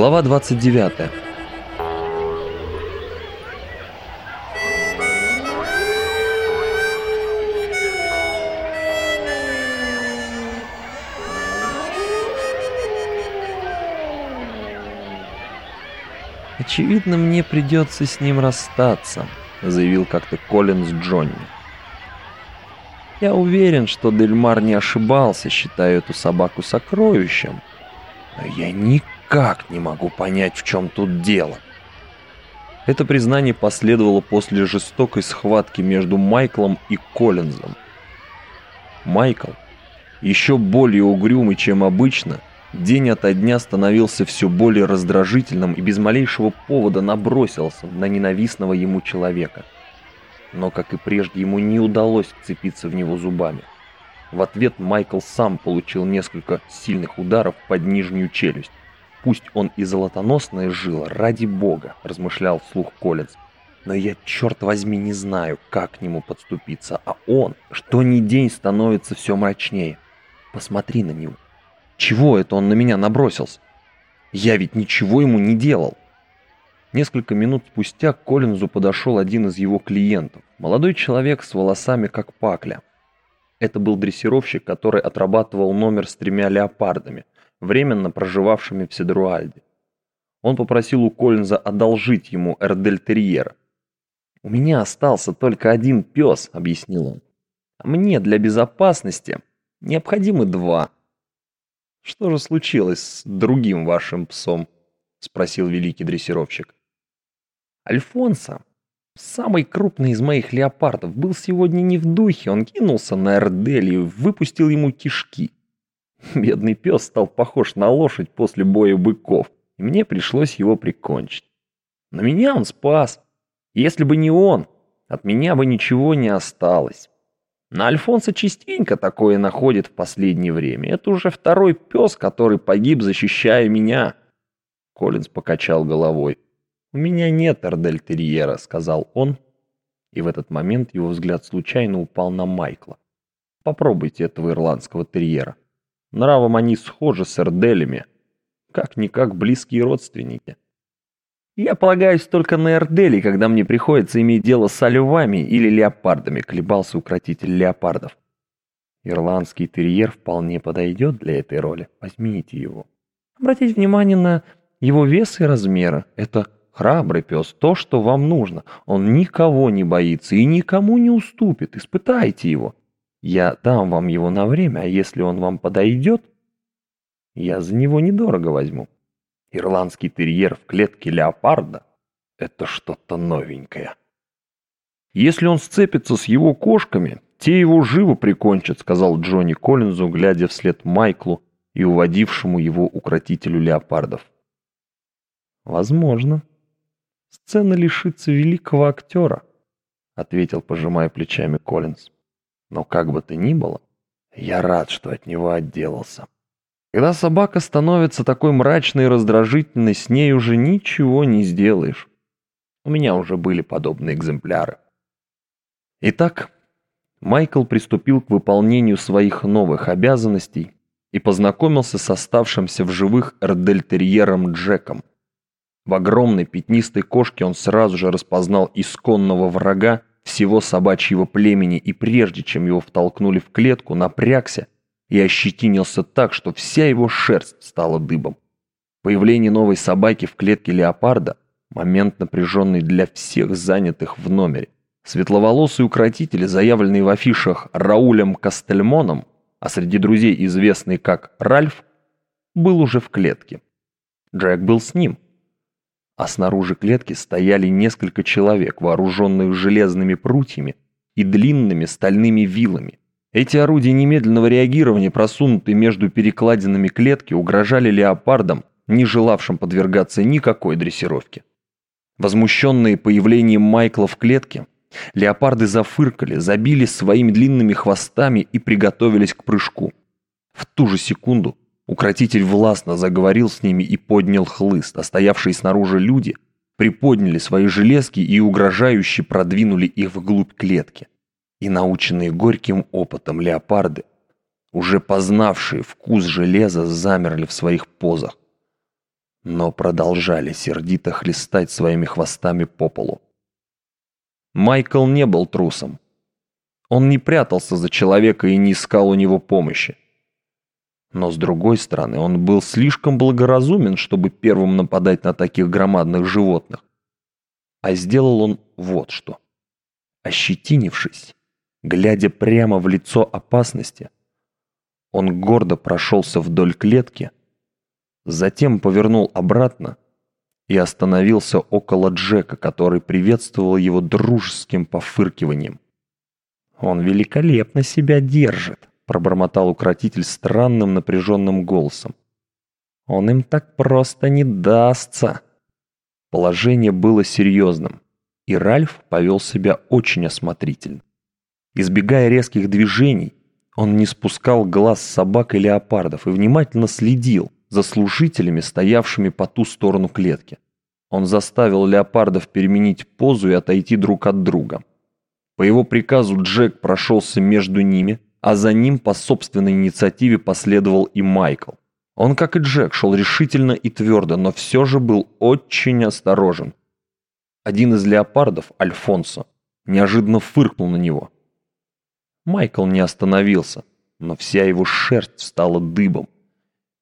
Глава 29. «Очевидно, мне придется с ним расстаться», — заявил как-то Коллинз Джонни. «Я уверен, что Дельмар не ошибался, считая эту собаку сокровищем. Но я никак не могу понять, в чем тут дело». Это признание последовало после жестокой схватки между Майклом и Коллинзом. Майкл, еще более угрюмый, чем обычно, — день ото дня становился все более раздражительным и без малейшего повода набросился на ненавистного ему человека. Но, как и прежде, ему не удалось вцепиться в него зубами. В ответ Майкл сам получил несколько сильных ударов под нижнюю челюсть. «Пусть он и золотоносная жила, ради бога», – размышлял вслух Коллинз. «Но я, черт возьми, не знаю, как к нему подступиться, а он, что ни день, становится все мрачнее. Посмотри на него, чего это он на меня набросился? Я ведь ничего ему не делал. Несколько минут спустя к Коллинзу подошел один из его клиентов. Молодой человек с волосами как пакля. Это был дрессировщик, который отрабатывал номер с тремя леопардами, временно проживавшими в Седруальде. Он попросил у Коллинза одолжить ему Эрдельтерьера. «У меня остался только один пес», — объяснил он. «А мне для безопасности необходимы два». «Что же случилось с другим вашим псом?» — спросил великий дрессировщик. «Альфонсо, самый крупный из моих леопардов, был сегодня не в духе. Он кинулся на Эрдель и выпустил ему кишки. Бедный пес стал похож на лошадь после боя быков, и мне пришлось его прикончить. Но меня он спас. Если бы не он, от меня бы ничего не осталось. На Альфонса частенько такое находит в последнее время. Это уже второй пес, который погиб, защищая меня. Коллинз покачал головой. «У меня нет Эрдельтерьера», — сказал он. И в этот момент его взгляд случайно упал на Майкла. «Попробуйте этого ирландского терьера. Нравом они схожи с Эрделями. Как-никак близкие родственники». Я полагаюсь только на Эрдели, когда мне приходится иметь дело с олевами или леопардами, колебался укротитель леопардов. Ирландский терьер вполне подойдет для этой роли. Возьмите его. Обратите внимание на его вес и размеры. Это храбрый пес, то, что вам нужно. Он никого не боится и никому не уступит. Испытайте его. Я дам вам его на время, а если он вам подойдет, я за него недорого возьму. Ирландский терьер в клетке леопарда – это что-то новенькое. Если он сцепится с его кошками, те его живо прикончат, сказал Джонни Коллинзу, глядя вслед Майклу и уводившему его укротителю леопардов. Возможно. Сцена лишится великого актера, ответил, пожимая плечами Коллинз. Но как бы то ни было, я рад, что от него отделался. Когда собака становится такой мрачной и раздражительной, с ней уже ничего не сделаешь. У меня уже были подобные экземпляры. Итак, Майкл приступил к выполнению своих новых обязанностей и познакомился с оставшимся в живых эрдельтерьером Джеком. В огромной пятнистой кошке он сразу же распознал исконного врага всего собачьего племени и прежде чем его втолкнули в клетку, напрягся и ощетинился так, что вся его шерсть стала дыбом. Появление новой собаки в клетке леопарда – момент напряженный для всех занятых в номере. Светловолосый укротитель, заявленный в афишах Раулем Кастельмоном, а среди друзей известный как Ральф, был уже в клетке. Джек был с ним. А снаружи клетки стояли несколько человек, вооруженных железными прутьями и длинными стальными вилами, эти орудия немедленного реагирования, просунутые между перекладинами клетки, угрожали леопардам, не желавшим подвергаться никакой дрессировке. Возмущенные появлением Майкла в клетке, леопарды зафыркали, забили своими длинными хвостами и приготовились к прыжку. В ту же секунду укротитель властно заговорил с ними и поднял хлыст, а стоявшие снаружи люди приподняли свои железки и угрожающе продвинули их вглубь клетки и наученные горьким опытом леопарды, уже познавшие вкус железа, замерли в своих позах. но продолжали сердито хлестать своими хвостами по полу. Майкл не был трусом. Он не прятался за человека и не искал у него помощи. Но с другой стороны, он был слишком благоразумен, чтобы первым нападать на таких громадных животных. А сделал он вот что. Ощетинившись, глядя прямо в лицо опасности, он гордо прошелся вдоль клетки, затем повернул обратно и остановился около Джека, который приветствовал его дружеским пофыркиванием. «Он великолепно себя держит», — пробормотал укротитель странным напряженным голосом. «Он им так просто не дастся». Положение было серьезным, и Ральф повел себя очень осмотрительно. Избегая резких движений, он не спускал глаз собак и леопардов и внимательно следил за служителями, стоявшими по ту сторону клетки. Он заставил леопардов переменить позу и отойти друг от друга. По его приказу Джек прошелся между ними, а за ним по собственной инициативе последовал и Майкл. Он, как и Джек, шел решительно и твердо, но все же был очень осторожен. Один из леопардов, Альфонсо, неожиданно фыркнул на него. Майкл не остановился, но вся его шерсть стала дыбом,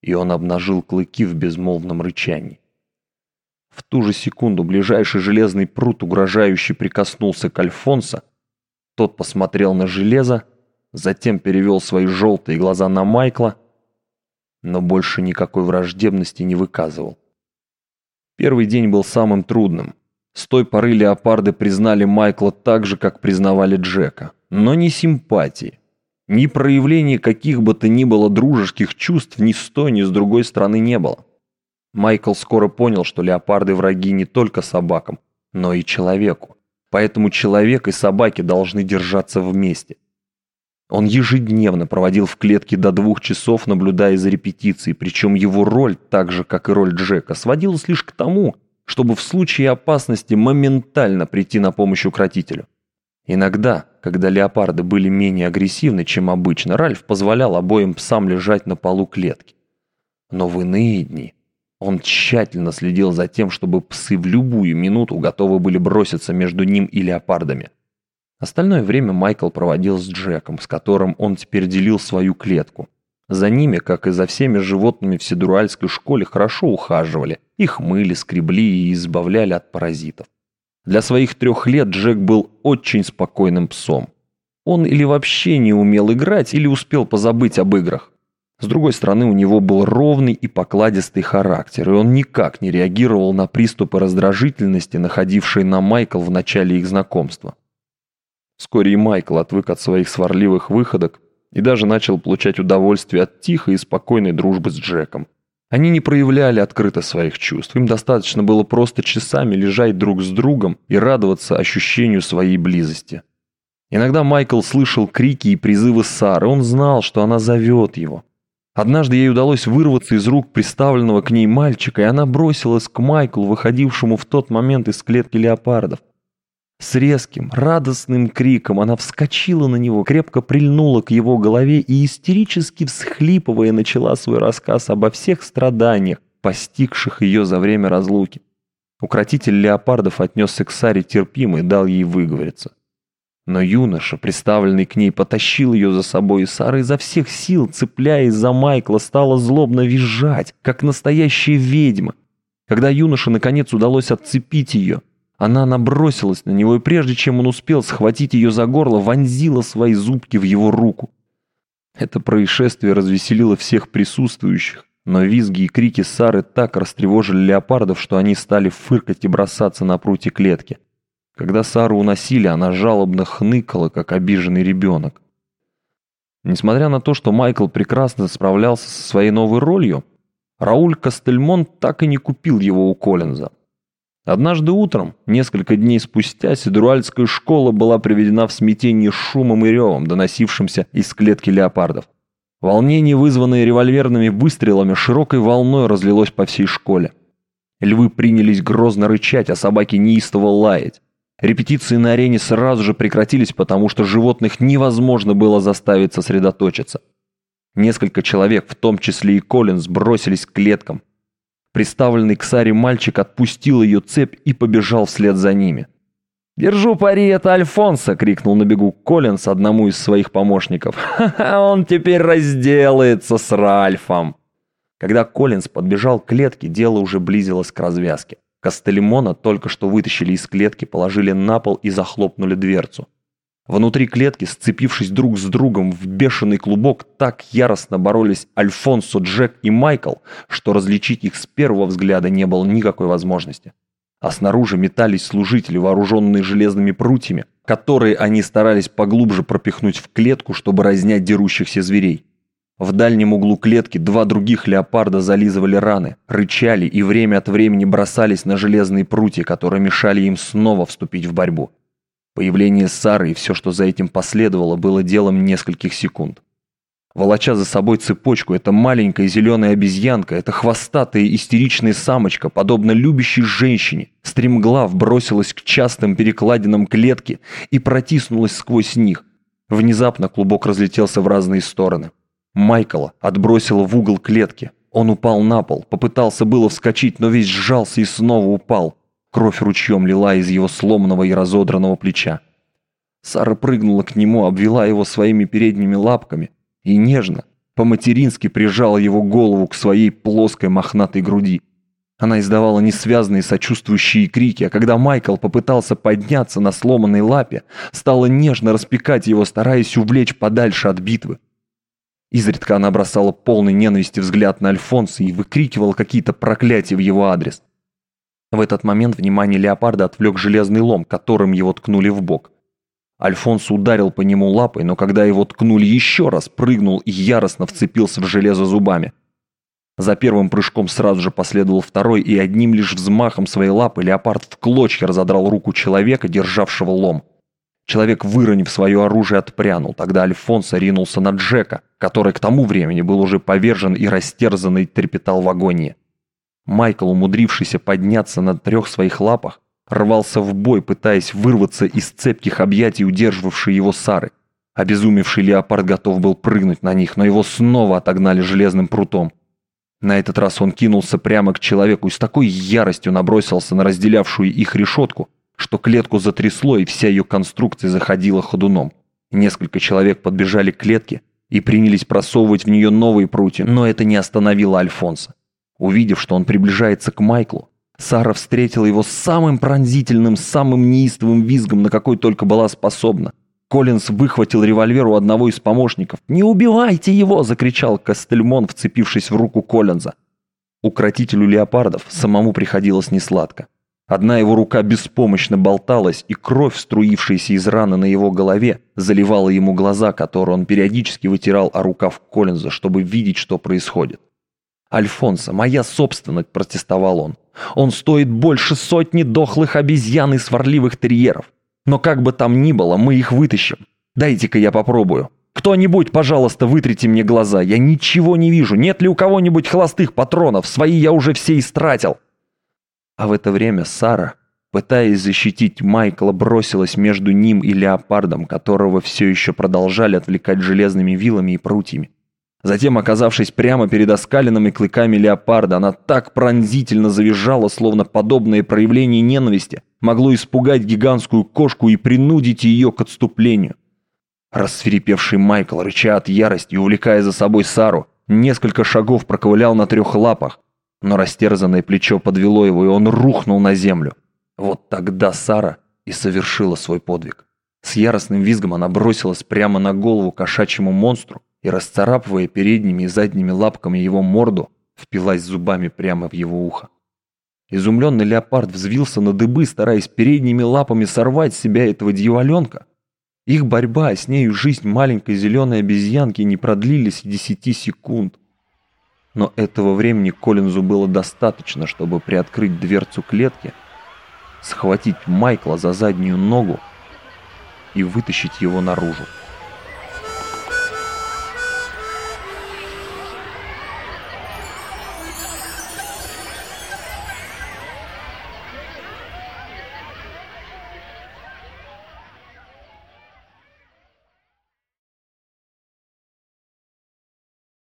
и он обнажил клыки в безмолвном рычании. В ту же секунду ближайший железный пруд угрожающе прикоснулся к Альфонсо. Тот посмотрел на железо, затем перевел свои желтые глаза на Майкла, но больше никакой враждебности не выказывал. Первый день был самым трудным. С той поры леопарды признали Майкла так же, как признавали Джека. Но ни симпатии, ни проявления каких бы то ни было дружеских чувств ни с той, ни с другой стороны не было. Майкл скоро понял, что леопарды враги не только собакам, но и человеку. Поэтому человек и собаки должны держаться вместе. Он ежедневно проводил в клетке до двух часов, наблюдая за репетицией, причем его роль, так же как и роль Джека, сводилась лишь к тому, чтобы в случае опасности моментально прийти на помощь укротителю. Иногда, когда леопарды были менее агрессивны, чем обычно, Ральф позволял обоим псам лежать на полу клетки. Но в иные дни он тщательно следил за тем, чтобы псы в любую минуту готовы были броситься между ним и леопардами. Остальное время Майкл проводил с Джеком, с которым он теперь делил свою клетку. За ними, как и за всеми животными в Сидуральской школе, хорошо ухаживали. Их мыли, скребли и избавляли от паразитов. Для своих трех лет Джек был очень спокойным псом. Он или вообще не умел играть, или успел позабыть об играх. С другой стороны, у него был ровный и покладистый характер, и он никак не реагировал на приступы раздражительности, находившие на Майкл в начале их знакомства. Вскоре и Майкл отвык от своих сварливых выходок и даже начал получать удовольствие от тихой и спокойной дружбы с Джеком. Они не проявляли открыто своих чувств, им достаточно было просто часами лежать друг с другом и радоваться ощущению своей близости. Иногда Майкл слышал крики и призывы Сары, он знал, что она зовет его. Однажды ей удалось вырваться из рук приставленного к ней мальчика, и она бросилась к Майклу, выходившему в тот момент из клетки леопардов. С резким, радостным криком она вскочила на него, крепко прильнула к его голове и истерически всхлипывая начала свой рассказ обо всех страданиях, постигших ее за время разлуки. Укротитель леопардов отнесся к Саре терпимо и дал ей выговориться. Но юноша, приставленный к ней, потащил ее за собой, и Сара изо всех сил, цепляясь за Майкла, стала злобно визжать, как настоящая ведьма. Когда юноше наконец удалось отцепить ее, она набросилась на него, и прежде чем он успел схватить ее за горло, вонзила свои зубки в его руку. Это происшествие развеселило всех присутствующих, но визги и крики Сары так растревожили леопардов, что они стали фыркать и бросаться на прутья клетки. Когда Сару уносили, она жалобно хныкала, как обиженный ребенок. Несмотря на то, что Майкл прекрасно справлялся со своей новой ролью, Рауль Кастельмон так и не купил его у Коллинза. Однажды утром, несколько дней спустя, Сидруальская школа была приведена в смятение шумом и ревом, доносившимся из клетки леопардов. Волнение, вызванное револьверными выстрелами, широкой волной разлилось по всей школе. Львы принялись грозно рычать, а собаки неистово лаять. Репетиции на арене сразу же прекратились, потому что животных невозможно было заставить сосредоточиться. Несколько человек, в том числе и Коллинз, бросились к клеткам. Приставленный к Саре мальчик отпустил ее цепь и побежал вслед за ними. «Держу пари, это Альфонсо!» — крикнул на бегу Коллинс одному из своих помощников. «Ха-ха, он теперь разделается с Ральфом!» Когда Коллинс подбежал к клетке, дело уже близилось к развязке. Кастелемона только что вытащили из клетки, положили на пол и захлопнули дверцу. Внутри клетки, сцепившись друг с другом в бешеный клубок, так яростно боролись Альфонсо, Джек и Майкл, что различить их с первого взгляда не было никакой возможности. А снаружи метались служители, вооруженные железными прутьями, которые они старались поглубже пропихнуть в клетку, чтобы разнять дерущихся зверей. В дальнем углу клетки два других леопарда зализывали раны, рычали и время от времени бросались на железные прутья, которые мешали им снова вступить в борьбу. Появление Сары и все, что за этим последовало, было делом нескольких секунд. Волоча за собой цепочку, эта маленькая зеленая обезьянка, эта хвостатая истеричная самочка, подобно любящей женщине, стремглав бросилась к частым перекладинам клетки и протиснулась сквозь них. Внезапно клубок разлетелся в разные стороны. Майкла отбросило в угол клетки. Он упал на пол, попытался было вскочить, но весь сжался и снова упал. Кровь ручьем лила из его сломанного и разодранного плеча. Сара прыгнула к нему, обвела его своими передними лапками и нежно, по-матерински прижала его голову к своей плоской мохнатой груди. Она издавала несвязные сочувствующие крики, а когда Майкл попытался подняться на сломанной лапе, стала нежно распекать его, стараясь увлечь подальше от битвы. Изредка она бросала полный ненависти взгляд на Альфонса и выкрикивала какие-то проклятия в его адрес. В этот момент внимание леопарда отвлек железный лом, которым его ткнули в бок. Альфонс ударил по нему лапой, но когда его ткнули еще раз, прыгнул и яростно вцепился в железо зубами. За первым прыжком сразу же последовал второй, и одним лишь взмахом своей лапы леопард в клочья разодрал руку человека, державшего лом. Человек, выронив свое оружие, отпрянул. Тогда Альфонсо ринулся на Джека, который к тому времени был уже повержен и растерзанный трепетал в агонии. Майкл, умудрившийся подняться на трех своих лапах, рвался в бой, пытаясь вырваться из цепких объятий, удерживавшей его Сары. Обезумевший леопард готов был прыгнуть на них, но его снова отогнали железным прутом. На этот раз он кинулся прямо к человеку и с такой яростью набросился на разделявшую их решетку, что клетку затрясло и вся ее конструкция заходила ходуном. Несколько человек подбежали к клетке и принялись просовывать в нее новые прутья, но это не остановило Альфонса. Увидев, что он приближается к Майклу, Сара встретила его самым пронзительным, самым неистовым визгом, на какой только была способна. Коллинз выхватил револьвер у одного из помощников. «Не убивайте его!» – закричал Кастельмон, вцепившись в руку Коллинза. Укротителю леопардов самому приходилось несладко. Одна его рука беспомощно болталась, и кровь, струившаяся из раны на его голове, заливала ему глаза, которые он периодически вытирал о рукав Коллинза, чтобы видеть, что происходит. «Альфонсо, моя собственность!» – протестовал он. «Он стоит больше сотни дохлых обезьян и сварливых терьеров. Но как бы там ни было, мы их вытащим. Дайте-ка я попробую. Кто-нибудь, пожалуйста, вытрите мне глаза. Я ничего не вижу. Нет ли у кого-нибудь холостых патронов? Свои я уже все истратил». А в это время Сара, пытаясь защитить Майкла, бросилась между ним и леопардом, которого все еще продолжали отвлекать железными вилами и прутьями. Затем, оказавшись прямо перед оскаленными клыками леопарда, она так пронзительно завизжала, словно подобное проявление ненависти могло испугать гигантскую кошку и принудить ее к отступлению. Рассверепевший Майкл, рыча от ярости и увлекая за собой Сару, несколько шагов проковылял на трех лапах, но растерзанное плечо подвело его, и он рухнул на землю. Вот тогда Сара и совершила свой подвиг. С яростным визгом она бросилась прямо на голову кошачьему монстру и, расцарапывая передними и задними лапками его морду, впилась зубами прямо в его ухо. Изумленный леопард взвился на дыбы, стараясь передними лапами сорвать с себя этого дьяволенка. Их борьба, с нею жизнь маленькой зеленой обезьянки не продлились и десяти секунд. Но этого времени Коллинзу было достаточно, чтобы приоткрыть дверцу клетки, схватить Майкла за заднюю ногу и вытащить его наружу.